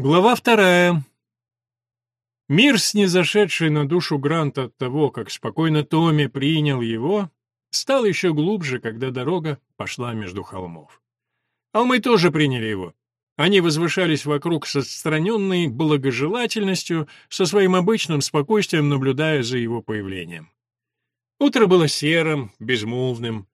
Глава вторая. Мир, снизошедший на душу Гранта от того, как спокойно Томми принял его, стал еще глубже, когда дорога пошла между холмов. Холмы тоже приняли его. Они возвышались вокруг с отстраненной благожелательностью, со своим обычным спокойствием наблюдая за его появлением. Утро было серым, безмолвным,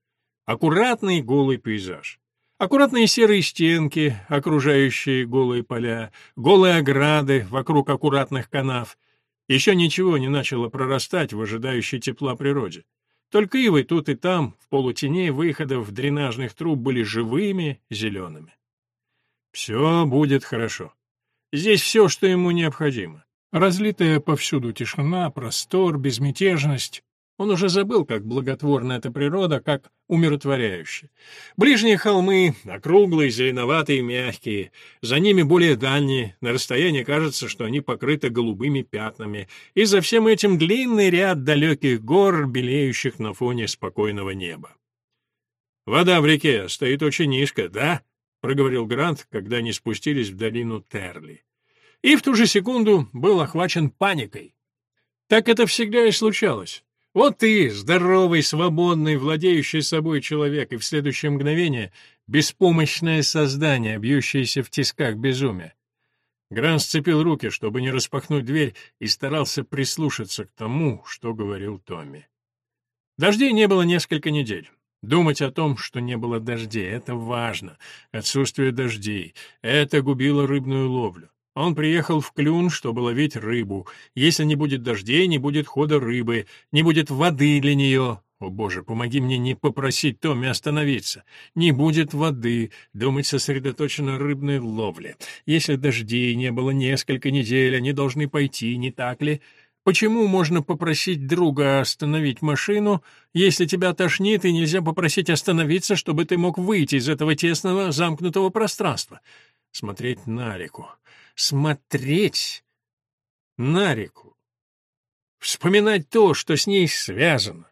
аккуратный голый пейзаж. Аккуратные серые стенки, окружающие голые поля, голые ограды вокруг аккуратных канав. Еще ничего не начало прорастать в ожидающей тепла природе. Только ивы тут и там, в полутени выходов дренажных труб были живыми, зелеными. Все будет хорошо. Здесь все, что ему необходимо. Разлитая повсюду тишина, простор, безмятежность, он уже забыл, как благотворна эта природа, как умиротворяющая. Ближние холмы, округлые, зеленоватые, мягкие. За ними более дальние. На расстоянии кажется, что они покрыты голубыми пятнами. И за всем этим длинный ряд далеких гор, белеющих на фоне спокойного неба. «Вода в реке стоит очень низко, да?» — проговорил Грант, когда они спустились в долину Терли. И в ту же секунду был охвачен паникой. Так это всегда и случалось. Вот ты, здоровый, свободный, владеющий собой человек, и в следующее мгновение беспомощное создание, бьющееся в тисках безумия. Гран сцепил руки, чтобы не распахнуть дверь, и старался прислушаться к тому, что говорил Томми. Дождей не было несколько недель. Думать о том, что не было дождей, это важно. Отсутствие дождей — это губило рыбную ловлю. Он приехал в Клюн, чтобы ловить рыбу. Если не будет дождей, не будет хода рыбы, не будет воды для нее. О, Боже, помоги мне не попросить Томми остановиться. Не будет воды, думать сосредоточенно рыбной ловле. Если дождей не было несколько недель, они должны пойти, не так ли? Почему можно попросить друга остановить машину, если тебя тошнит, и нельзя попросить остановиться, чтобы ты мог выйти из этого тесного замкнутого пространства? Смотреть на реку смотреть на реку, вспоминать то, что с ней связано.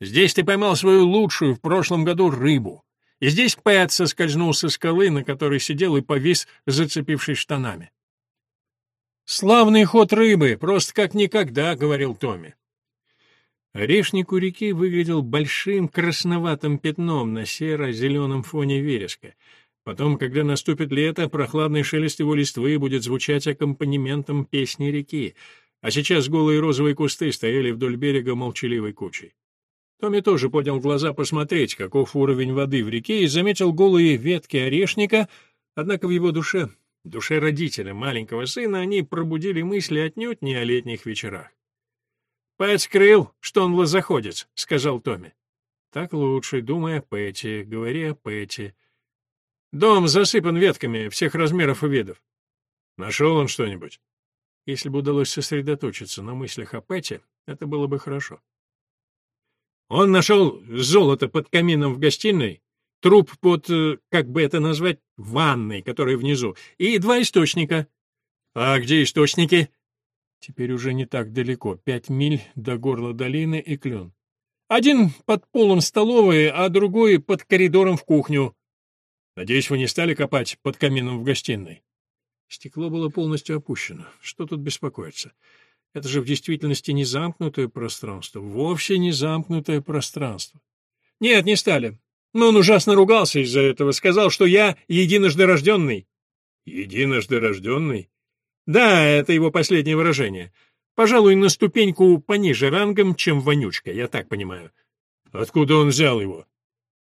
Здесь ты поймал свою лучшую в прошлом году рыбу, и здесь Пэт соскользнул со скалы, на которой сидел и повис, зацепившись штанами. «Славный ход рыбы, просто как никогда», — говорил Томми. Орешник у реки выглядел большим красноватым пятном на серо-зеленом фоне вереска, Потом, когда наступит лето, прохладный шелест его листвы будет звучать аккомпанементом песни реки, а сейчас голые розовые кусты стояли вдоль берега молчаливой кучей. Томми тоже поднял глаза посмотреть, каков уровень воды в реке, и заметил голые ветки орешника, однако в его душе, душе родителя маленького сына, они пробудили мысли отнюдь не о летних вечерах. «Пэт скрыл, что он лозоходец», — сказал Томми. «Так лучше, думай о Пэте, говори о Пэте». Дом засыпан ветками всех размеров и видов. Нашел он что-нибудь? Если бы удалось сосредоточиться на мыслях о Пэте, это было бы хорошо. Он нашел золото под камином в гостиной, труп под, э, как бы это назвать, ванной, которая внизу, и два источника. А где источники? Теперь уже не так далеко, пять миль до горла долины и клен. Один под полом столовой, а другой под коридором в кухню. Надеюсь, вы не стали копать под камином в гостиной? Стекло было полностью опущено. Что тут беспокоиться? Это же в действительности не замкнутое пространство, вовсе не замкнутое пространство. Нет, не стали. Но он ужасно ругался из-за этого, сказал, что я единожды рожденный. Единожды рожденный? Да, это его последнее выражение. Пожалуй, на ступеньку пониже рангом, чем вонючка, я так понимаю. Откуда он взял его?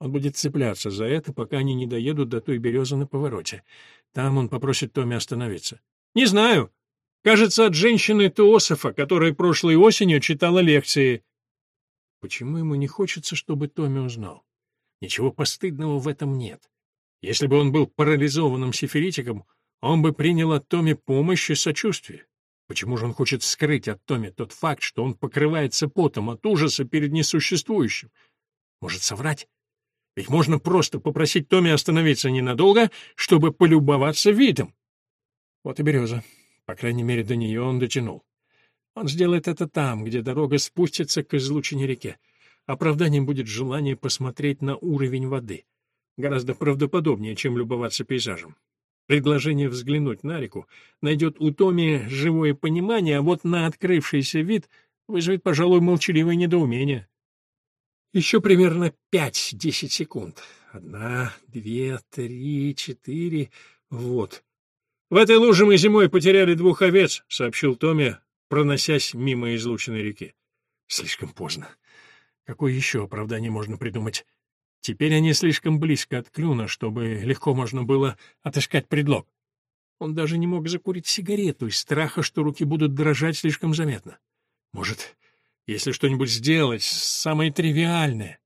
Он будет цепляться за это, пока они не доедут до той березы на повороте. Там он попросит Томми остановиться. «Не знаю. Кажется, от женщины Теософа, которая прошлой осенью читала лекции». Почему ему не хочется, чтобы Томми узнал? Ничего постыдного в этом нет. Если бы он был парализованным сифиритиком, он бы принял от Томми помощь и сочувствие. Почему же он хочет скрыть от Томми тот факт, что он покрывается потом от ужаса перед несуществующим? Может, соврать? Ведь можно просто попросить Томми остановиться ненадолго, чтобы полюбоваться видом. Вот и береза. По крайней мере, до нее он дотянул. Он сделает это там, где дорога спустится к излучине реке. Оправданием будет желание посмотреть на уровень воды. Гораздо правдоподобнее, чем любоваться пейзажем. Предложение взглянуть на реку найдет у Томи живое понимание, а вот на открывшийся вид вызовет, пожалуй, молчаливое недоумение. Еще примерно пять-десять секунд. Одна, две, три, четыре. Вот. — В этой луже мы зимой потеряли двух овец, — сообщил Томми, проносясь мимо излученной реки. Слишком поздно. Какое еще оправдание можно придумать? Теперь они слишком близко от клюна, чтобы легко можно было отыскать предлог. Он даже не мог закурить сигарету из страха, что руки будут дрожать слишком заметно. Может, если что-нибудь сделать, самое тривиальное.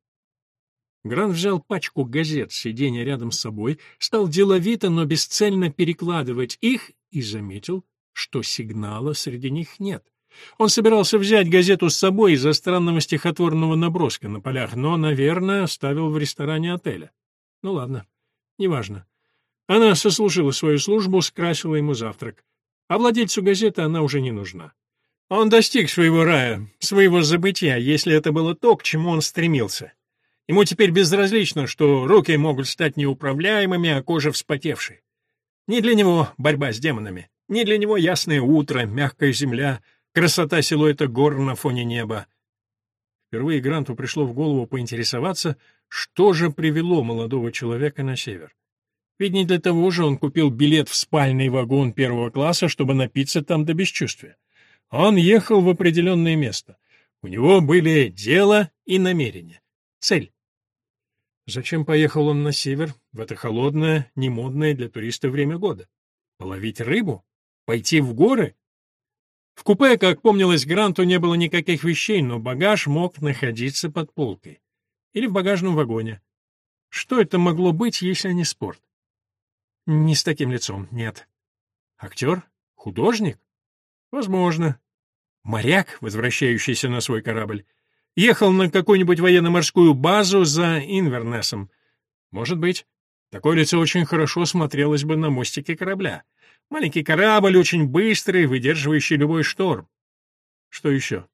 Грант взял пачку газет с сиденья рядом с собой, стал деловито, но бесцельно перекладывать их и заметил, что сигнала среди них нет. Он собирался взять газету с собой из-за странного стихотворного наброска на полях, но, наверное, оставил в ресторане отеля. Ну ладно, неважно. Она сослужила свою службу, скрасила ему завтрак. А владельцу газеты она уже не нужна. Он достиг своего рая, своего забытия, если это было то, к чему он стремился. Ему теперь безразлично, что руки могут стать неуправляемыми, а кожа вспотевшей. Не для него борьба с демонами, не для него ясное утро, мягкая земля, красота силуэта гор на фоне неба. Впервые Гранту пришло в голову поинтересоваться, что же привело молодого человека на север. Ведь не для того же он купил билет в спальный вагон первого класса, чтобы напиться там до бесчувствия. Он ехал в определенное место. У него были дело и намерение, цель. Зачем поехал он на север в это холодное, немодное для туриста время года? Половить рыбу? Пойти в горы? В купе, как помнилось Гранту, не было никаких вещей, но багаж мог находиться под полкой. Или в багажном вагоне. Что это могло быть, если не спорт? Не с таким лицом, нет. Актер? Художник? Возможно. Моряк, возвращающийся на свой корабль. Ехал на какую-нибудь военно-морскую базу за Инвернесом. Может быть. Такое лицо очень хорошо смотрелось бы на мостике корабля. Маленький корабль, очень быстрый, выдерживающий любой шторм. Что еще?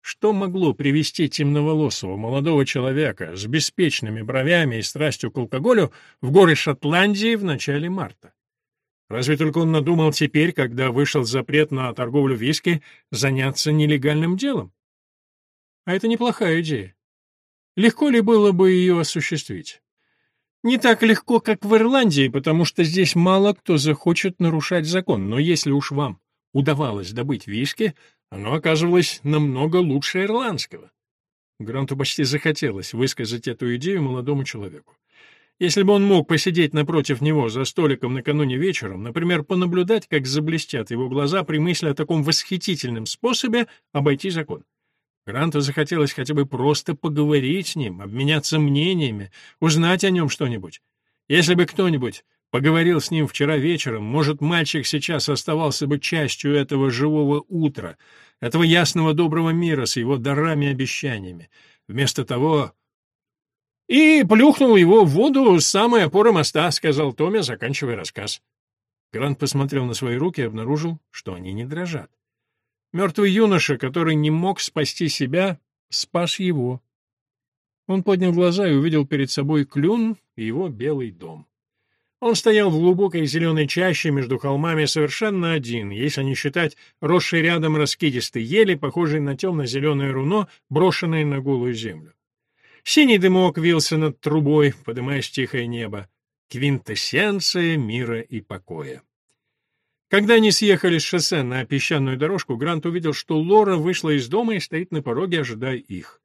Что могло привести темноволосого молодого человека с беспечными бровями и страстью к алкоголю в горы Шотландии в начале марта? Разве только он надумал теперь, когда вышел запрет на торговлю виски, заняться нелегальным делом? А это неплохая идея. Легко ли было бы ее осуществить? Не так легко, как в Ирландии, потому что здесь мало кто захочет нарушать закон, но если уж вам удавалось добыть виски, оно оказывалось намного лучше ирландского. Гранту почти захотелось высказать эту идею молодому человеку. Если бы он мог посидеть напротив него за столиком накануне вечером, например, понаблюдать, как заблестят его глаза при мысли о таком восхитительном способе обойти закон. Гранту захотелось хотя бы просто поговорить с ним, обменяться мнениями, узнать о нем что-нибудь. Если бы кто-нибудь поговорил с ним вчера вечером, может, мальчик сейчас оставался бы частью этого живого утра, этого ясного доброго мира с его дарами и обещаниями. Вместо того... «И плюхнул его в воду с самой опоры моста», — сказал Томми, заканчивая рассказ. Грант посмотрел на свои руки и обнаружил, что они не дрожат. Мертвый юноша, который не мог спасти себя, спас его. Он поднял глаза и увидел перед собой клюн и его белый дом. Он стоял в глубокой зеленой чаще между холмами совершенно один, если не считать росшей рядом раскидистой ели, похожей на темно-зеленое руно, брошенное на голую землю. Синий дымок вился над трубой, подымаясь в тихое небо. Квинтэссенция мира и покоя. Когда они съехали с шоссе на песчаную дорожку, Грант увидел, что Лора вышла из дома и стоит на пороге, ожидая их.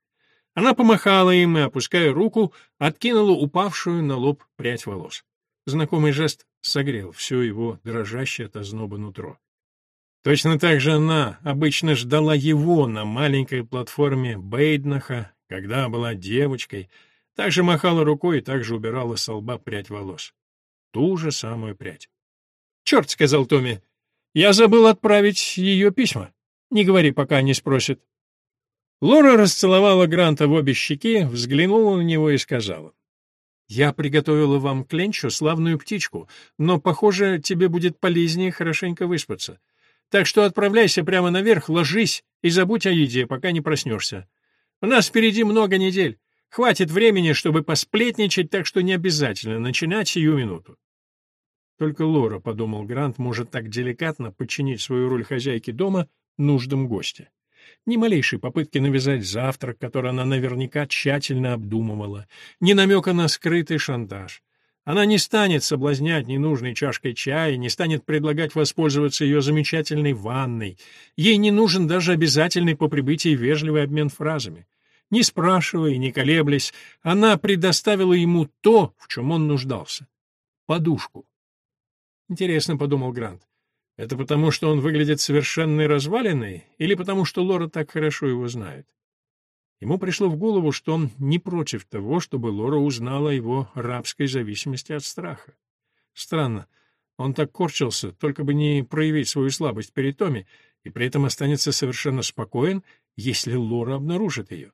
Она помахала им и, опуская руку, откинула упавшую на лоб прядь волос. Знакомый жест согрел все его дрожащее от озноба нутро. Точно так же она обычно ждала его на маленькой платформе Бейднаха, когда была девочкой, также махала рукой и также убирала с лба прядь волос. Ту же самую прядь. «Черт», — сказал Томми, — «я забыл отправить ее письма. Не говори, пока не спросит». Лора расцеловала Гранта в обе щеки, взглянула на него и сказала. «Я приготовила вам кленчу славную птичку, но, похоже, тебе будет полезнее хорошенько выспаться. Так что отправляйся прямо наверх, ложись и забудь о еде, пока не проснешься. У нас впереди много недель. Хватит времени, чтобы посплетничать, так что не обязательно начинать сию минуту. Только Лора, подумал Грант, может так деликатно подчинить свою роль хозяйки дома нуждам гостя. Ни малейшей попытки навязать завтрак, который она наверняка тщательно обдумывала, ни намека на скрытый шантаж. Она не станет соблазнять ненужной чашкой чая, не станет предлагать воспользоваться ее замечательной ванной. Ей не нужен даже обязательный по прибытии вежливый обмен фразами. Не спрашивая и не колеблясь, она предоставила ему то, в чем он нуждался — подушку. Интересно, — подумал Грант, — это потому, что он выглядит совершенной развалиной, или потому, что Лора так хорошо его знает? Ему пришло в голову, что он не против того, чтобы Лора узнала о его рабской зависимости от страха. Странно, он так корчился, только бы не проявить свою слабость перед Томи, и при этом останется совершенно спокоен, если Лора обнаружит ее.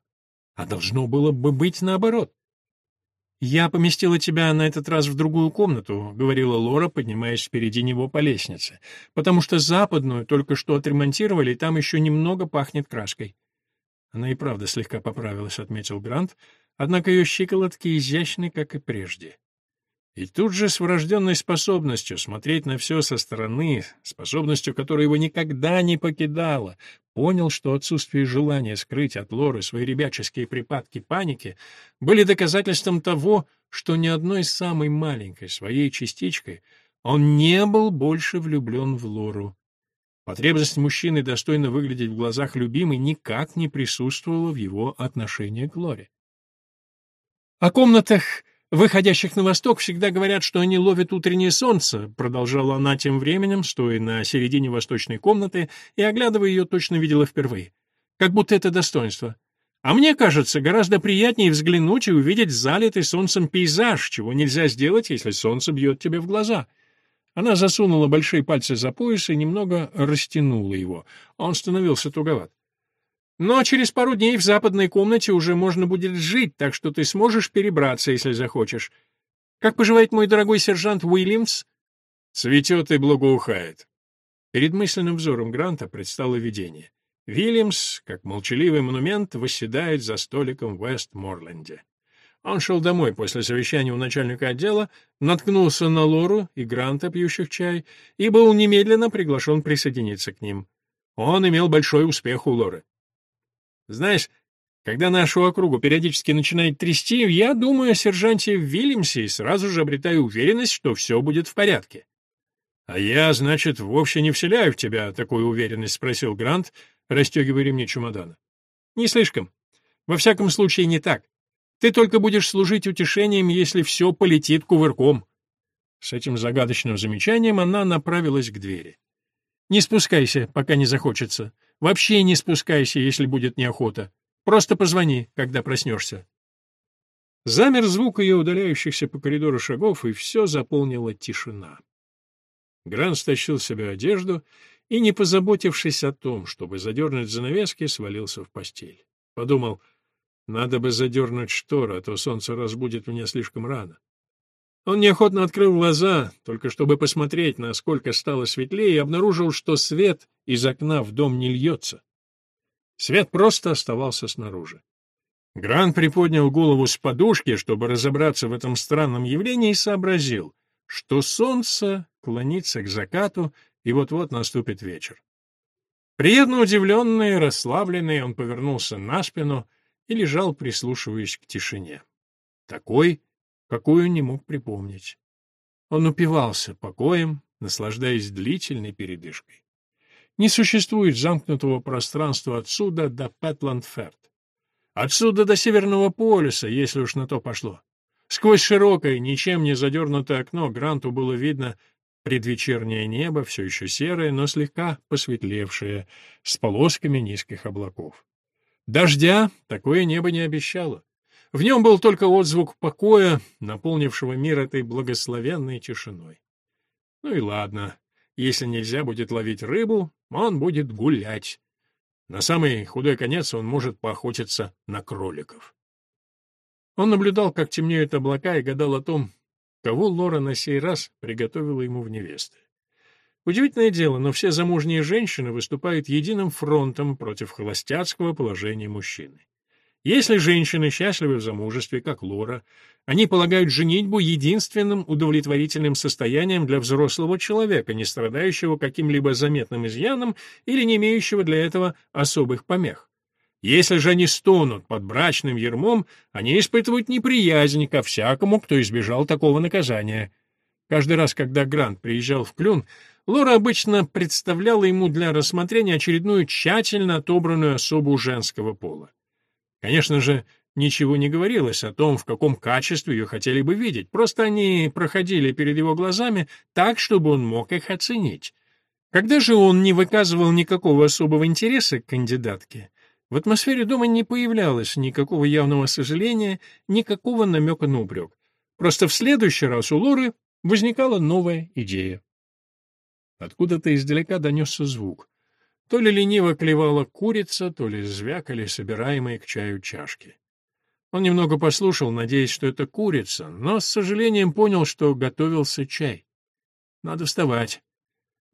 А должно было бы быть наоборот. «Я поместила тебя на этот раз в другую комнату», — говорила Лора, поднимаясь впереди него по лестнице, «потому что западную только что отремонтировали, и там еще немного пахнет краской». Она и правда слегка поправилась, отметил Грант, однако ее щиколотки изящны, как и прежде. И тут же с врожденной способностью смотреть на все со стороны, способностью, которая его никогда не покидала, понял, что отсутствие желания скрыть от Лоры свои ребяческие припадки паники были доказательством того, что ни одной самой маленькой своей частичкой он не был больше влюблен в Лору, Потребность мужчины достойно выглядеть в глазах любимой никак не присутствовала в его отношении к Лоре. О комнатах, выходящих на восток, всегда говорят, что они ловят утреннее солнце, продолжала она тем временем, стоя на середине восточной комнаты и оглядывая ее, точно видела впервые. Как будто это достоинство. А мне кажется, гораздо приятнее взглянуть и увидеть залитый солнцем пейзаж, чего нельзя сделать, если солнце бьет тебе в глаза. Она засунула большие пальцы за пояс и немного растянула его. Он становился туговат. Но через пару дней в западной комнате уже можно будет жить, так что ты сможешь перебраться, если захочешь. Как поживает мой дорогой сержант Уильямс? Цветет и благоухает. Перед мысленным взором Гранта предстало видение. Вильямс, как молчаливый монумент, восседает за столиком в Вест-Морленде. Он шел домой после совещания у начальника отдела, наткнулся на Лору и Гранта, пьющих чай, и был немедленно приглашен присоединиться к ним. Он имел большой успех у Лоры. «Знаешь, когда нашу округу периодически начинает трясти, я думаю о сержанте Вильямсе и сразу же обретаю уверенность, что все будет в порядке». «А я, значит, вовсе не вселяю в тебя такую уверенность?» — спросил Грант, расстегивая ремни чемодана. «Не слишком. Во всяком случае, не так. Ты только будешь служить утешением, если все полетит кувырком». С этим загадочным замечанием она направилась к двери. «Не спускайся, пока не захочется. Вообще не спускайся, если будет неохота. Просто позвони, когда проснешься». Замер звук ее удаляющихся по коридору шагов, и все заполнила тишина. Гран стащил себе одежду и, не позаботившись о том, чтобы задернуть занавески, свалился в постель. Подумал — надо бы задернуть шторы, а то солнце разбудит меня слишком рано. Он неохотно открыл глаза, только чтобы посмотреть, насколько стало светлее, и обнаружил, что свет из окна в дом не льется. Свет просто оставался снаружи. Гран приподнял голову с подушки, чтобы разобраться в этом странном явлении, и сообразил, что солнце клонится к закату, и вот-вот наступит вечер. Приятно удивленный, расслабленный, он повернулся на спину — и лежал, прислушиваясь к тишине. Такой, какую не мог припомнить. Он упивался покоем, наслаждаясь длительной передышкой. Не существует замкнутого пространства отсюда до Пэтланд-Ферд. Отсюда до Северного полюса, если уж на то пошло. Сквозь широкое, ничем не задернутое окно Гранту было видно предвечернее небо, все еще серое, но слегка посветлевшее, с полосками низких облаков. Дождя такое небо не обещало. В нем был только отзвук покоя, наполнившего мир этой благословенной тишиной. Ну и ладно, если нельзя будет ловить рыбу, он будет гулять. На самый худой конец он может поохотиться на кроликов. Он наблюдал, как темнеют облака, и гадал о том, кого Лора на сей раз приготовила ему в невесты. Удивительное дело, но все замужние женщины выступают единым фронтом против холостяцкого положения мужчины. Если женщины счастливы в замужестве, как Лора, они полагают женитьбу единственным удовлетворительным состоянием для взрослого человека, не страдающего каким-либо заметным изъяном или не имеющего для этого особых помех. Если же они стонут под брачным ермом, они испытывают неприязнь ко всякому, кто избежал такого наказания. Каждый раз, когда Грант приезжал в Клюн, Лора обычно представляла ему для рассмотрения очередную тщательно отобранную особу женского пола. Конечно же, ничего не говорилось о том, в каком качестве ее хотели бы видеть, просто они проходили перед его глазами так, чтобы он мог их оценить. Когда же он не выказывал никакого особого интереса к кандидатке, в атмосфере дома не появлялось никакого явного сожаления, никакого намека на упрек. Просто в следующий раз у Лоры возникала новая идея. Откуда-то издалека донесся звук. То ли лениво клевала курица, то ли звякали собираемые к чаю чашки. Он немного послушал, надеясь, что это курица, но с сожалением понял, что готовился чай. Надо вставать.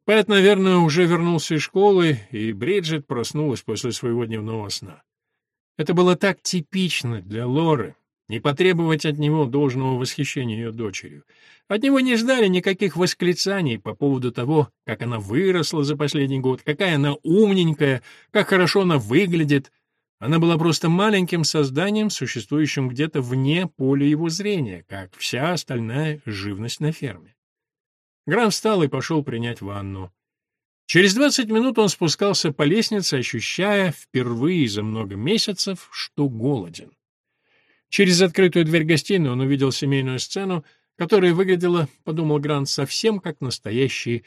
Пэт, наверное, уже вернулся из школы, и Бриджит проснулась после своего дневного сна. Это было так типично для Лоры, не потребовать от него должного восхищения ее дочерью. От него не ждали никаких восклицаний по поводу того, как она выросла за последний год, какая она умненькая, как хорошо она выглядит. Она была просто маленьким созданием, существующим где-то вне поля его зрения, как вся остальная живность на ферме. Гран встал и пошел принять ванну. Через двадцать минут он спускался по лестнице, ощущая впервые за много месяцев, что голоден. Через открытую дверь гостиной он увидел семейную сцену, которая выглядела, подумал Грант, совсем как настоящий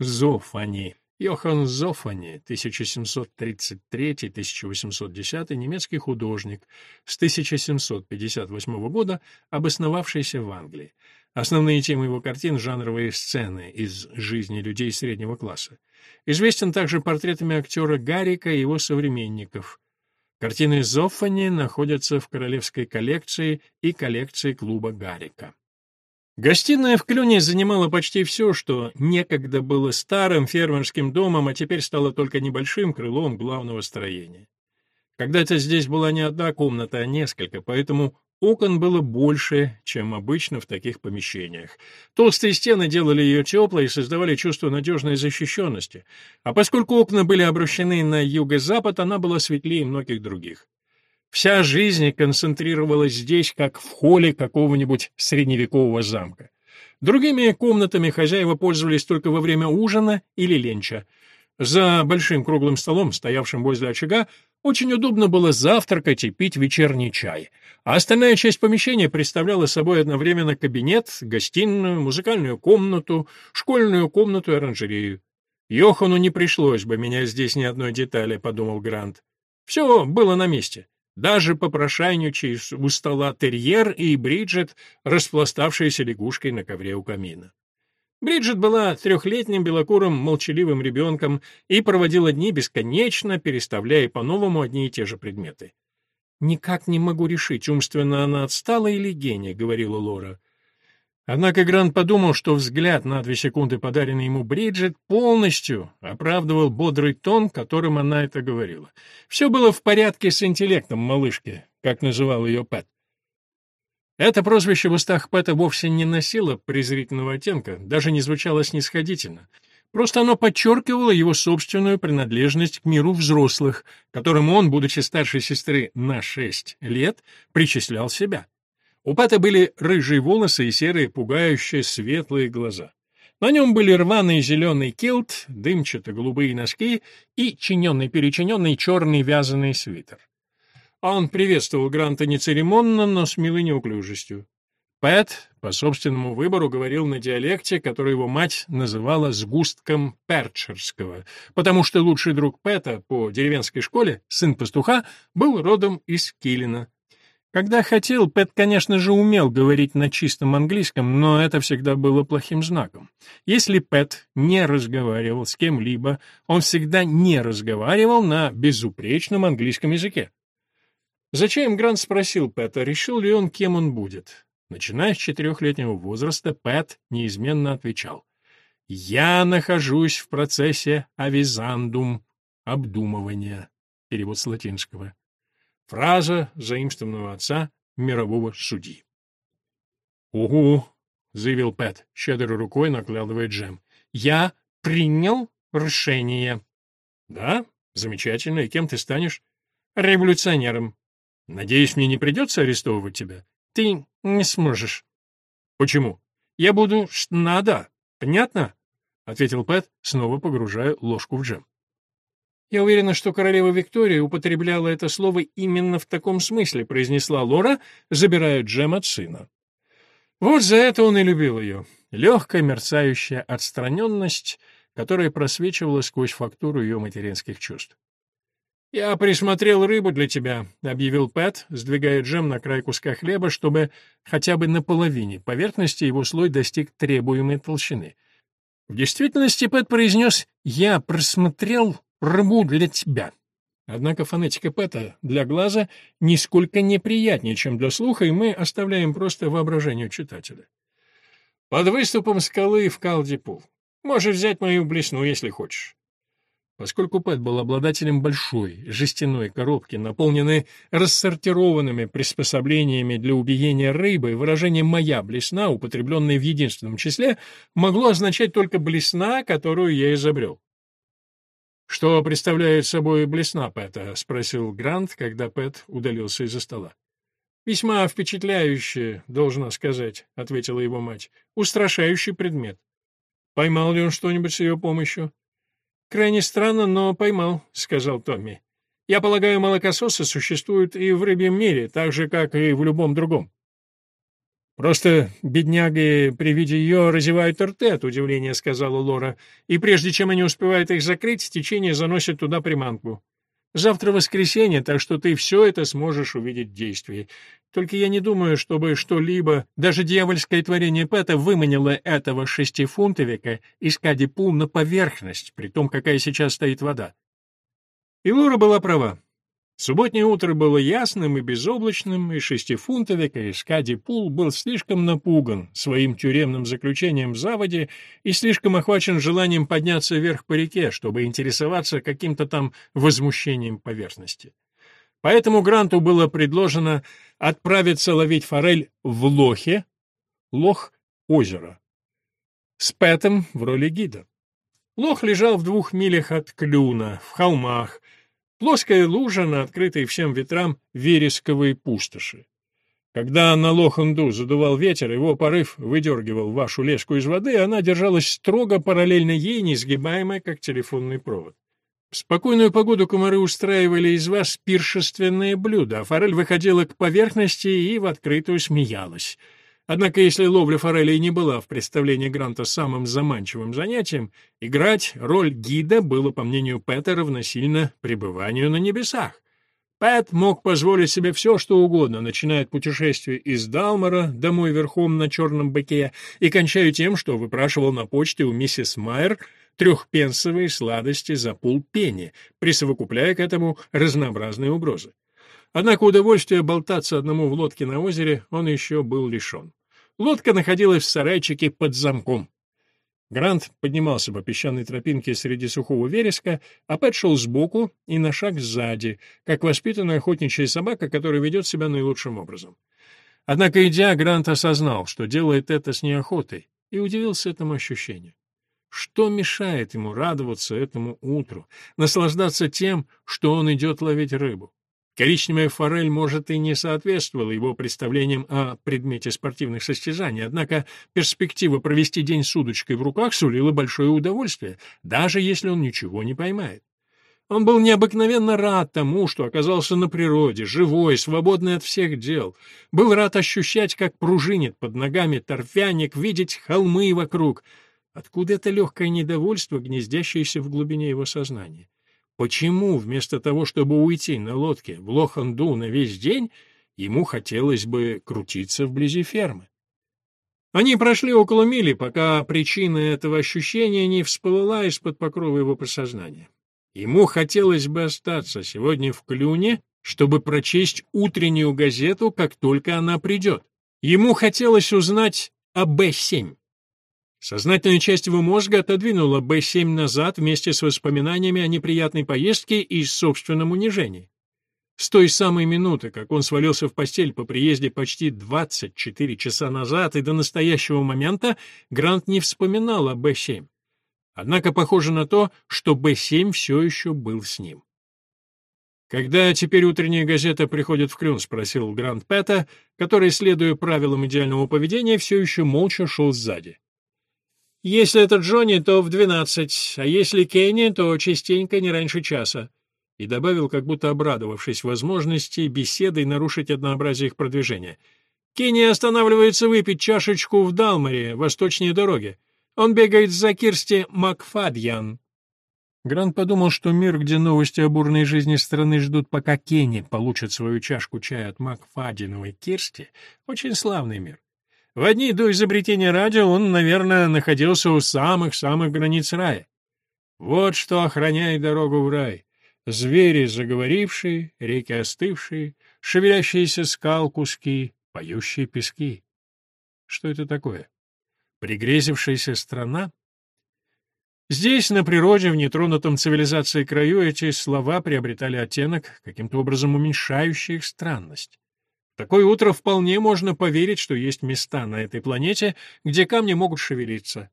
Зофани. Йохан Зофани, 1733-1810, немецкий художник, с 1758 года обосновавшийся в Англии. Основные темы его картин — жанровые сцены из жизни людей среднего класса. Известен также портретами актера Гарика и его современников — Картины Зоффани находятся в королевской коллекции и коллекции клуба Гарика. Гостиная в Клюне занимала почти все, что некогда было старым фермерским домом, а теперь стало только небольшим крылом главного строения. Когда-то здесь была не одна комната, а несколько, поэтому Окон было больше, чем обычно в таких помещениях. Толстые стены делали ее теплой и создавали чувство надежной защищенности, а поскольку окна были обращены на юго-запад, она была светлее многих других. Вся жизнь концентрировалась здесь, как в холле какого-нибудь средневекового замка. Другими комнатами хозяева пользовались только во время ужина или ленча. За большим круглым столом, стоявшим возле очага, очень удобно было завтракать и пить вечерний чай, а остальная часть помещения представляла собой одновременно кабинет, гостиную, музыкальную комнату, школьную комнату и оранжерею. «Йохану не пришлось бы менять здесь ни одной детали», — подумал Грант. Все было на месте. Даже попрошайничий у стола терьер и Бриджит, распластавшаяся лягушкой на ковре у камина. Бриджит была трехлетним белокурым молчаливым ребенком и проводила дни бесконечно, переставляя по-новому одни и те же предметы. «Никак не могу решить, умственно она отстала или гений», — говорила Лора. Однако Грант подумал, что взгляд на две секунды, подаренный ему Бриджит, полностью оправдывал бодрый тон, которым она это говорила. Все было в порядке с интеллектом малышки, как называл ее Пэт. Это прозвище в устах Пэта вовсе не носило презрительного оттенка, даже не звучало снисходительно. Просто оно подчеркивало его собственную принадлежность к миру взрослых, которому он, будучи старшей сестры на шесть лет, причислял себя. У Пэта были рыжие волосы и серые, пугающие светлые глаза. На нем были рваный зеленый килт, дымчато-голубые носки и чиненный-перечиненный черный вязаный свитер. Он приветствовал Гранта нецеремонно, но с милой неуклюжестью. Пэт по собственному выбору говорил на диалекте, который его мать называла сгустком перчерского, потому что лучший друг Пэта по деревенской школе, сын пастуха, был родом из Килина. Когда хотел, Пэт, конечно же, умел говорить на чистом английском, но это всегда было плохим знаком. Если Пэт не разговаривал с кем-либо, он всегда не разговаривал на безупречном английском языке. Зачем Грант спросил Пэта, решил ли он, кем он будет. Начиная с четырехлетнего возраста, Пэт неизменно отвечал. «Я нахожусь в процессе авизандум, обдумывания». Перевод с латинского. Фраза заимствованного отца мирового судьи. «Угу», — заявил Пэт, щедрой рукой накладывая джем. «Я принял решение». «Да? Замечательно. И кем ты станешь?» «Революционером». «Надеюсь, мне не придется арестовывать тебя?» «Ты не сможешь». «Почему?» «Я буду надо. Понятно?» — ответил Пэт, снова погружая ложку в джем. «Я уверена, что королева Виктория употребляла это слово именно в таком смысле», — произнесла Лора, забирая джем от сына. Вот за это он и любил ее. Легкая мерцающая отстраненность, которая просвечивала сквозь фактуру ее материнских чувств. «Я присмотрел рыбу для тебя», — объявил Пэт, сдвигая джем на край куска хлеба, чтобы хотя бы на половине поверхности его слой достиг требуемой толщины. В действительности Пэт произнес «Я просмотрел рыбу для тебя». Однако фонетика Пэта для глаза нисколько неприятнее, чем для слуха, и мы оставляем просто воображению читателя. Под выступом скалы в Калдипул. Можешь взять мою блесну, если хочешь. Поскольку Пэт был обладателем большой жестяной коробки, наполненной рассортированными приспособлениями для убиения рыбы, выражение «моя блесна», употребленное в единственном числе, могло означать только блесна, которую я изобрел. «Что представляет собой блесна Пэта?» — спросил Грант, когда Пэт удалился из-за стола. «Весьма впечатляющий, должна сказать», — ответила его мать. «Устрашающий предмет. Поймал ли он что-нибудь с ее помощью?» «Крайне странно, но поймал», — сказал Томми. «Я полагаю, молокососы существуют и в рыбьем мире, так же, как и в любом другом». «Просто бедняги при виде ее разевают рты от удивления», — сказала Лора, «и прежде чем они успевают их закрыть, течение заносит туда приманку. Завтра воскресенье, так что ты все это сможешь увидеть в действии. Только я не думаю, чтобы что-либо, даже дьявольское творение Пэта, выманило этого шестифунтовика из Кадипул на поверхность, при том, какая сейчас стоит вода». И Лора была права. Субботнее утро было ясным и безоблачным, и шестифунтовик, и Скади Пул был слишком напуган своим тюремным заключением в заводе и слишком охвачен желанием подняться вверх по реке, чтобы интересоваться каким-то там возмущением поверхности. Поэтому Гранту было предложено отправиться ловить форель в Лохе, Лох — озеро, с Пэтом в роли гида. Лох лежал в двух милях от Клюна, в холмах, Плоская лужа на открытой всем ветрам вересковой пустоши. Когда на Лоханду задувал ветер, его порыв выдергивал вашу леску из воды, она держалась строго параллельно ей, несгибаемая, как телефонный провод. В спокойную погоду комары устраивали из вас пиршественные блюда, а форель выходила к поверхности и в открытую смеялась — Однако, если ловля форелей не была в представлении Гранта самым заманчивым занятием, играть роль гида было, по мнению Пэта, равносильно пребыванию на небесах. Пэт мог позволить себе все, что угодно, начиная от путешествия из Далмора домой верхом на черном быке и кончая тем, что выпрашивал на почте у миссис Майер трехпенсовые сладости за полпенни, присовокупляя к этому разнообразные угрозы. Однако удовольствия болтаться одному в лодке на озере он еще был лишен. Лодка находилась в сарайчике под замком. Грант поднимался по песчаной тропинке среди сухого вереска, а Пэт шел сбоку и на шаг сзади, как воспитанная охотничья собака, которая ведет себя наилучшим образом. Однако, идя, Грант осознал, что делает это с неохотой, и удивился этому ощущению. Что мешает ему радоваться этому утру, наслаждаться тем, что он идет ловить рыбу? Коричневая форель, может, и не соответствовала его представлениям о предмете спортивных состязаний, однако перспектива провести день с удочкой в руках сулила большое удовольствие, даже если он ничего не поймает. Он был необыкновенно рад тому, что оказался на природе, живой, свободный от всех дел. Был рад ощущать, как пружинит под ногами торфяник, видеть холмы вокруг. Откуда это легкое недовольство, гнездящееся в глубине его сознания? Почему вместо того, чтобы уйти на лодке в Лоханду на весь день, ему хотелось бы крутиться вблизи фермы? Они прошли около мили, пока причина этого ощущения не всплыла из-под покрова его подсознания. Ему хотелось бы остаться сегодня в Клюне, чтобы прочесть утреннюю газету, как только она придет. Ему хотелось узнать о Б-7. Сознательная часть его мозга отодвинула Б-7 назад вместе с воспоминаниями о неприятной поездке и собственном унижении. С той самой минуты, как он свалился в постель по приезде почти 24 часа назад и до настоящего момента, Грант не вспоминал о Б-7. Однако похоже на то, что Б-7 все еще был с ним. «Когда теперь утренняя газета приходит в Крюн?» — спросил Грант Пэта, который, следуя правилам идеального поведения, все еще молча шел сзади. «Если это Джонни, то в двенадцать, а если Кенни, то частенько не раньше часа и добавил, как будто обрадовавшись возможности беседой нарушить однообразие их продвижения. «Кенни останавливается выпить чашечку в Далмаре, восточнее дороги. Он бегает за Кирсти Макфадьян». Грант подумал, что мир, где новости о бурной жизни страны ждут, пока Кенни получит свою чашку чая от Макфадиновой Кирсти, очень славный мир. В одни до изобретения радио он, наверное, находился у самых-самых границ рая. Вот что охраняет дорогу в рай. Звери заговорившие, реки остывшие, шевелящиеся скал куски, поющие пески. Что это такое? Пригрезившаяся страна? Здесь, на природе, в нетронутом цивилизацией краю, эти слова приобретали оттенок, каким-то образом уменьшающий их странность. Такое утро вполне можно поверить, что есть места на этой планете, где камни могут шевелиться,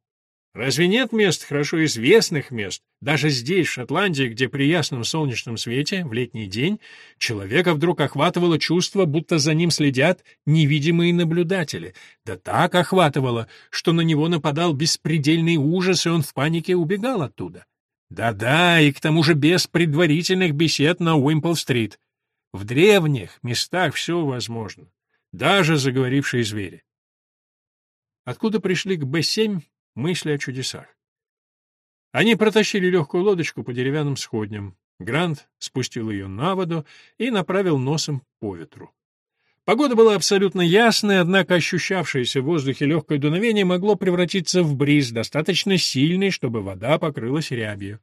Разве нет мест, хорошо известных мест, даже здесь, в Шотландии, где при ясном солнечном свете, в летний день, человека вдруг охватывало чувство, будто за ним следят невидимые наблюдатели, да так охватывало, что на него нападал беспредельный ужас, и он в панике убегал оттуда. Да-да, и к тому же без предварительных бесед на Уимпл-стрит. В древних местах все возможно, даже заговорившие звери. Откуда пришли к Б-7, мысли о чудесах. Они протащили легкую лодочку по деревянным сходням. Грант спустил ее на воду и направил носом по ветру. Погода была абсолютно ясная, однако ощущавшееся в воздухе легкое дуновение могло превратиться в бриз, достаточно сильный, чтобы вода покрылась рябью.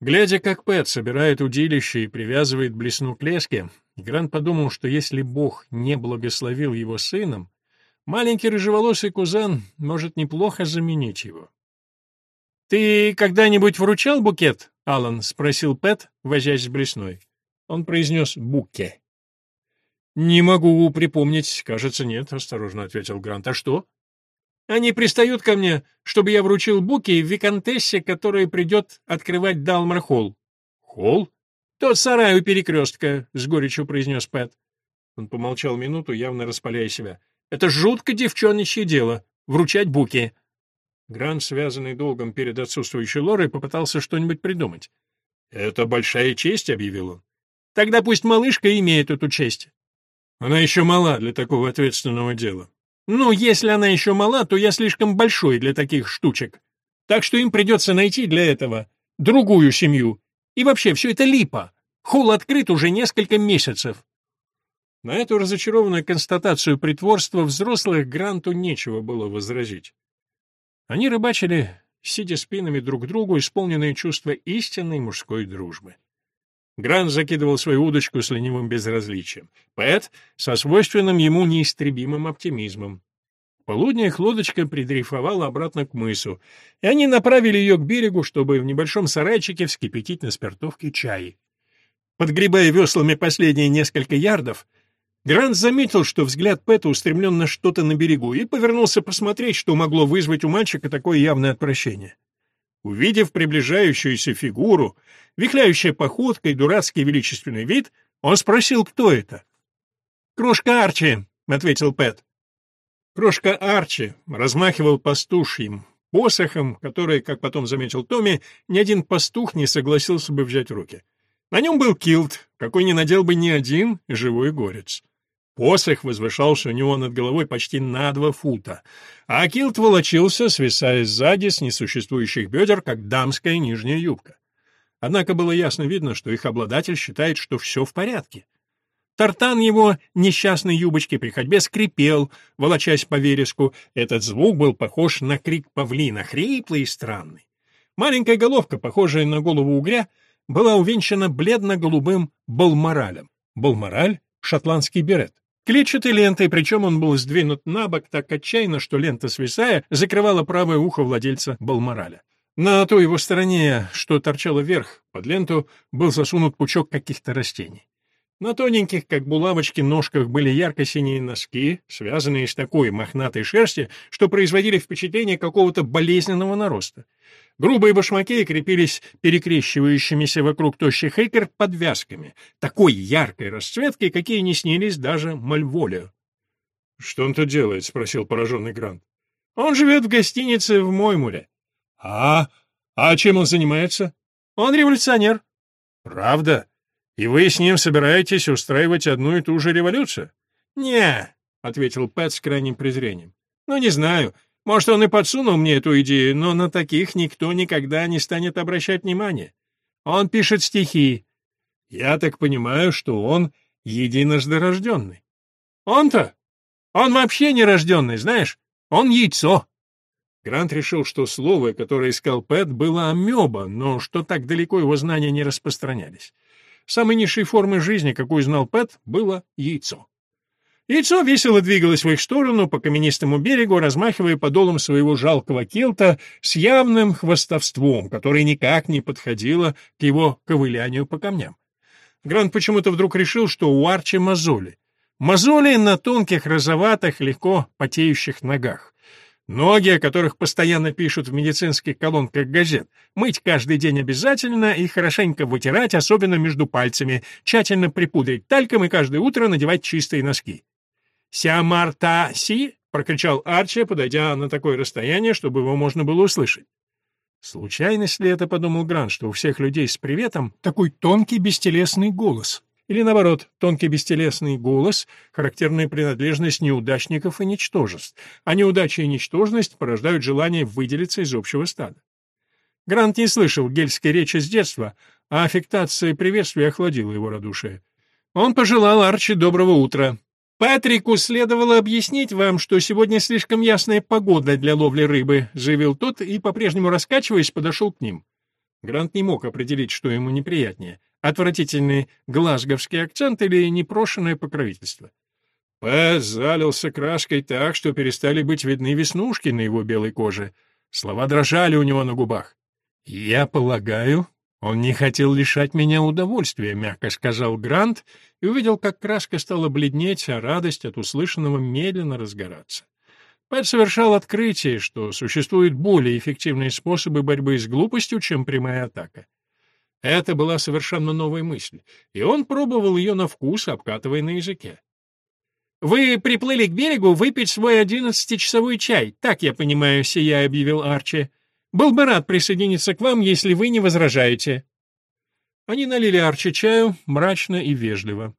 Глядя, как Пэт собирает удилище и привязывает блесну к леске, Грант подумал, что если Бог не благословил его сыном, Маленький рыжеволосый кузен может неплохо заменить его. «Ты когда-нибудь вручал букет, Алан?» — спросил Пэт, возясь с блесной. Он произнес «буке». «Не могу припомнить. Кажется, нет», — осторожно ответил Грант. «А что?» «Они пристают ко мне, чтобы я вручил буки виконтессе, которая придет открывать Далмар-холл». «Холл?» «Тот сарай у перекрестка», — с горечью произнес Пэт. Он помолчал минуту, явно распаляя себя. Это жутко девчоночье дело — вручать буки. Грант, связанный долгом перед отсутствующей Лорой, попытался что-нибудь придумать. «Это большая честь», — объявил он. «Тогда пусть малышка имеет эту честь». «Она еще мала для такого ответственного дела». «Ну, если она еще мала, то я слишком большой для таких штучек. Так что им придется найти для этого другую семью. И вообще, все это липа. Холл открыт уже несколько месяцев. На эту разочарованную констатацию притворства взрослых Гранту нечего было возразить. Они рыбачили, сидя спинами друг к другу, исполненные чувства истинной мужской дружбы. Грант закидывал свою удочку с ленивым безразличием. Пэт — со свойственным ему неистребимым оптимизмом. В полудня их лодочка придрейфовала обратно к мысу, и они направили ее к берегу, чтобы в небольшом сарайчике вскипятить на спиртовке чай. Подгребая веслами последние несколько ярдов, Грант заметил, что взгляд Пэта устремлен на что-то на берегу, и повернулся посмотреть, что могло вызвать у мальчика такое явное отвращение. Увидев приближающуюся фигуру, вихляющая походка и дурацкий величественный вид, он спросил, кто это. «Крошка Арчи», — ответил Пэт. Крошка Арчи размахивал пастушьим посохом, который, как потом заметил Томми, ни один пастух не согласился бы взять в руки. На нем был килт, какой не надел бы ни один живой горец. Посох возвышался у него над головой почти на два фута, а килт волочился, свисая сзади с несуществующих бедер, как дамская нижняя юбка. Однако было ясно видно, что их обладатель считает, что все в порядке. Тартан его несчастной юбочки при ходьбе скрипел, волочась по вереску. Этот звук был похож на крик павлина, хриплый и странный. Маленькая головка, похожая на голову угря, была увенчана бледно-голубым балморалем. Балмораль — шотландский берет. Клетчатой лентой, причем он был сдвинут на бок так отчаянно, что лента, свисая, закрывала правое ухо владельца Балмораля. На той его стороне, что торчало вверх, под ленту, был засунут пучок каких-то растений. На тоненьких, как булавочки, ножках были ярко-синие носки, связанные из такой мохнатой шерсти, что производили впечатление какого-то болезненного нароста. Грубые башмаки крепились перекрещивающимися вокруг тощих икр подвязками, такой яркой расцветки, какие не снились даже Мальволию. — Что он тут делает? — спросил пораженный Грант. — Он живет в гостинице в Моймуре. — А? А чем он занимается? — Он революционер. — Правда? И вы с ним собираетесь устраивать одну и ту же революцию? Не, ответил Пэт с крайним презрением. Ну не знаю. Может, он и подсунул мне эту идею, но на таких никто никогда не станет обращать внимания. Он пишет стихи. Я так понимаю, что он единожды рожденный. Он-то? Он вообще не рожденный, знаешь? Он яйцо. Грант решил, что слово, которое искал Пэт, было амеба, но что так далеко его знания не распространялись. Самой низшей формой жизни, какую знал Пэт, было яйцо. Яйцо весело двигалось в их сторону по каменистому берегу, размахивая подолом своего жалкого килта с явным хвостовством, которое никак не подходило к его ковылянию по камням. Грант почему-то вдруг решил, что у Арчи мозоли. Мозоли на тонких, розоватых, легко потеющих ногах. Ноги, о которых постоянно пишут в медицинских колонках газет. Мыть каждый день обязательно и хорошенько вытирать, особенно между пальцами, тщательно припудрить тальком и каждое утро надевать чистые носки. «Сямарта си!» — прокричал Арчи, подойдя на такое расстояние, чтобы его можно было услышать. Случайность ли это, подумал Грант, что у всех людей с приветом такой тонкий бестелесный голос? Или наоборот, тонкий бестелесный голос — характерная принадлежность неудачников и ничтожеств, а неудача и ничтожность порождают желание выделиться из общего стада. Грант не слышал гельской речи с детства, а аффектация приветствия охладила его радушие. Он пожелал Арчи доброго утра. «Патрику следовало объяснить вам, что сегодня слишком ясная погода для ловли рыбы», — заявил тот и, по-прежнему раскачиваясь, подошел к ним. Грант не мог определить, что ему неприятнее Отвратительный глазговский акцент или непрошенное покровительство? Пэт залился краской так, что перестали быть видны веснушки на его белой коже. Слова дрожали у него на губах. «Я полагаю, он не хотел лишать меня удовольствия», — мягко сказал Грант и увидел, как краска стала бледнеть, а радость от услышанного медленно разгораться. Пэт совершал открытие, что существуют более эффективные способы борьбы с глупостью, чем прямая атака. Это была совершенно новая мысль, и он пробовал ее на вкус, обкатывая на языке. «Вы приплыли к берегу выпить свой одиннадцатичасовой чай, так я понимаю, сия объявил Арчи. Был бы рад присоединиться к вам, если вы не возражаете». Они налили Арчи чаю мрачно и вежливо.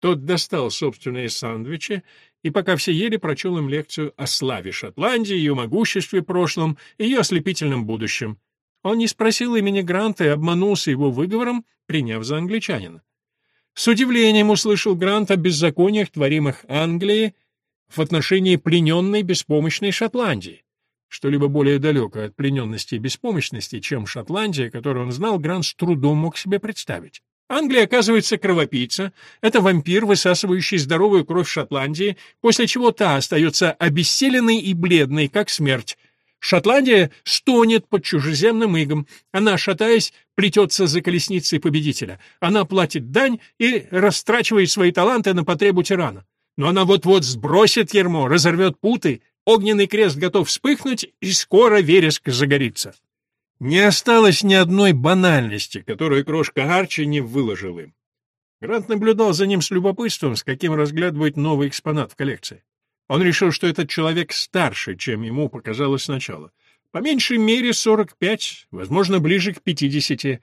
Тот достал собственные сандвичи и, пока все ели, прочел им лекцию о славе Шотландии, ее могуществе прошлом и ее ослепительном будущем. Он не спросил имени Гранта и обманулся его выговором, приняв за англичанина. С удивлением услышал Грант о беззакониях, творимых Англией в отношении плененной беспомощной Шотландии. Что-либо более далекое от плененности и беспомощности, чем Шотландия, которую он знал, Грант с трудом мог себе представить. Англия, оказывается, кровопийца. Это вампир, высасывающий здоровую кровь Шотландии, после чего та остается обессиленной и бледной, как смерть, Шотландия стонет под чужеземным игом. Она, шатаясь, плетется за колесницей победителя. Она платит дань и растрачивает свои таланты на потребу тирана. Но она вот-вот сбросит ермо, разорвет путы, огненный крест готов вспыхнуть, и скоро вереск загорится. Не осталось ни одной банальности, которую крошка Арчи не выложил им. Грант наблюдал за ним с любопытством, с каким разглядывает новый экспонат в коллекции. Он решил, что этот человек старше, чем ему показалось сначала. По меньшей мере 45, возможно, ближе к 50.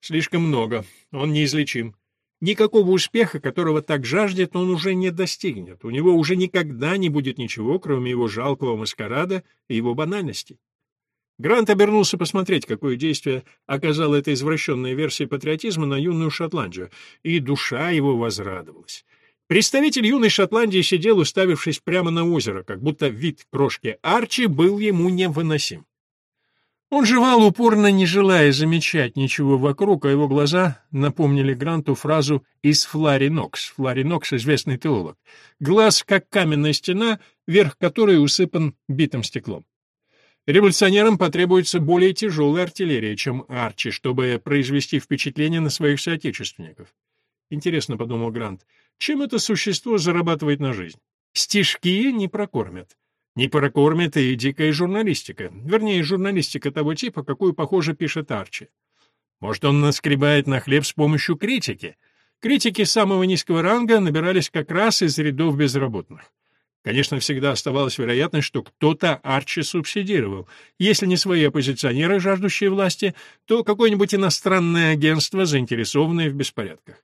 Слишком много. Он неизлечим. Никакого успеха, которого так жаждет, он уже не достигнет. У него уже никогда не будет ничего, кроме его жалкого маскарада и его банальности. Грант обернулся посмотреть, какое действие оказала эта извращенная версия патриотизма на юную Шотландию, и душа его возрадовалась. Представитель юной Шотландии сидел, уставившись прямо на озеро, как будто вид крошки Арчи был ему невыносим. Он жевал упорно, не желая замечать ничего вокруг, а его глаза напомнили Гранту фразу из Флари Нокс. Флари Нокс — известный теолог. Глаз, как каменная стена, верх которой усыпан битым стеклом. Революционерам потребуется более тяжелая артиллерия, чем Арчи, чтобы произвести впечатление на своих соотечественников. Интересно, подумал Грант, чем это существо зарабатывает на жизнь? Стишки не прокормят. Не прокормит и дикая журналистика. Вернее, журналистика того типа, какую, похоже, пишет Арчи. Может, он наскребает на хлеб с помощью критики. Критики самого низкого ранга набирались как раз из рядов безработных. Конечно, всегда оставалась вероятность, что кто-то Арчи субсидировал. Если не свои оппозиционеры, жаждущие власти, то какое-нибудь иностранное агентство, заинтересованное в беспорядках.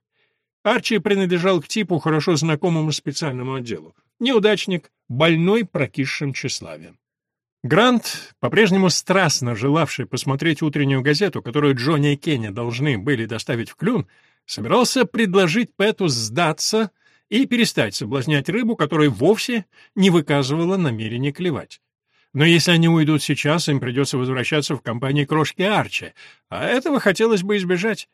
Арчи принадлежал к типу, хорошо знакомому специальному отделу. Неудачник, больной прокисшим тщеславием. Грант, по-прежнему страстно желавший посмотреть утреннюю газету, которую Джонни и Кенни должны были доставить в Клюн, собирался предложить Пэту сдаться и перестать соблазнять рыбу, которая вовсе не выказывала намерения клевать. Но если они уйдут сейчас, им придется возвращаться в компании крошки Арчи, а этого хотелось бы избежать.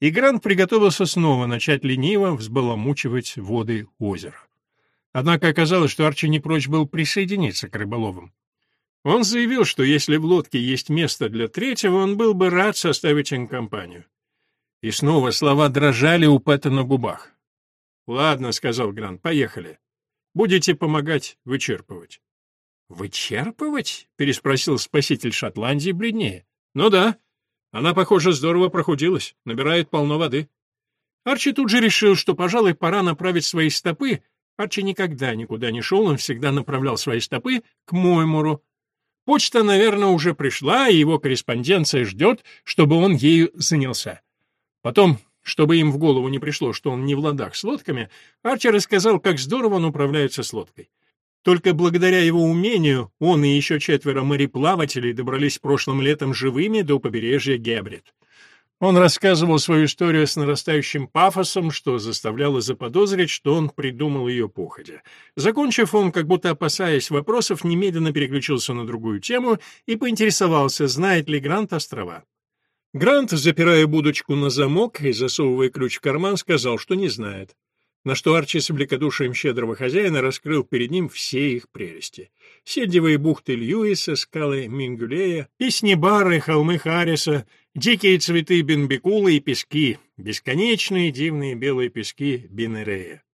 И Грант приготовился снова начать лениво взбаламучивать воды озера. Однако оказалось, что Арчи не прочь был присоединиться к рыболовам. Он заявил, что если в лодке есть место для третьего, он был бы рад составить им компанию. И снова слова дрожали у Пэта на губах. «Ладно», — сказал Грант, — «поехали. Будете помогать вычерпывать». «Вычерпывать?» — переспросил спаситель Шотландии бледнее. «Ну да. Она, похоже, здорово прохудилась, набирает полно воды». Арчи тут же решил, что, пожалуй, пора направить свои стопы. Арчи никогда никуда не шел, он всегда направлял свои стопы к Моймуру. Почта, наверное, уже пришла, и его корреспонденция ждет, чтобы он ею занялся. Потом чтобы им в голову не пришло, что он не в ладах с лодками, Арчи рассказал, как здорово он управляется с лодкой. Только благодаря его умению он и еще четверо мореплавателей добрались прошлым летом живыми до побережья Гебрид. Он рассказывал свою историю с нарастающим пафосом, что заставляло заподозрить, что он придумал ее походя. Закончив, он, как будто опасаясь вопросов, немедленно переключился на другую тему и поинтересовался, знает ли Грант острова. Грант, запирая будочку на замок и засовывая ключ в карман, сказал, что не знает. На что Арчи с великодушием щедрого хозяина раскрыл перед ним все их прелести. Сельдевые бухты Льюиса, скалы Мингулея, песни бары, холмы Харриса, дикие цветы Бенбекула и пески, бесконечные дивные белые пески Бинерея.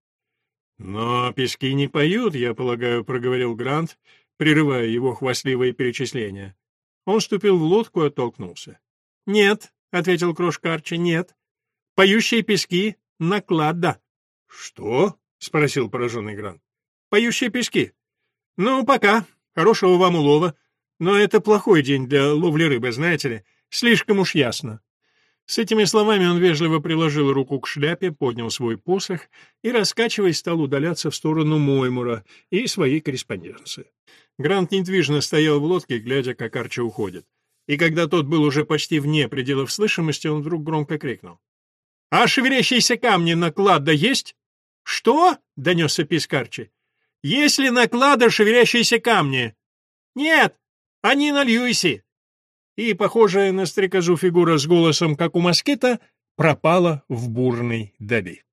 «Но пески не поют, я полагаю», — проговорил Грант, прерывая его хвастливые перечисления. Он вступил в лодку и оттолкнулся. «Нет», — ответил крошка Арчи, — «нет. Поющие пески — наклада». «Что?» — спросил пораженный Грант. «Поющие пески. Ну, пока. Хорошего вам улова. Но это плохой день для ловли рыбы, знаете ли. Слишком уж ясно». С этими словами он вежливо приложил руку к шляпе, поднял свой посох и, раскачиваясь, стал удаляться в сторону Моймура и своей корреспонденции. Грант недвижно стоял в лодке, глядя, как Арчи уходит и когда тот был уже почти вне пределов слышимости, он вдруг громко крикнул. «А шевелящиеся камни наклада есть?» «Что?» — донесся Пискарчи. «Есть ли наклада шевелящиеся камни?» «Нет, они на Льюисе». И, похожая на стрекозу фигура с голосом, как у москита, пропала в бурной дали.